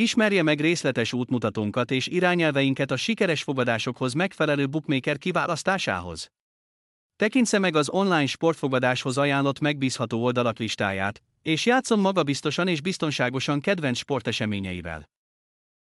Ismerje meg részletes útmutatónkat és irányelveinket a sikeres fogadásokhoz megfelelő bookmaker kiválasztásához. Tekintse meg az online sportfogadáshoz ajánlott megbízható oldalak listáját, és játszon magabiztosan és biztonságosan kedvenc sporteseményeivel.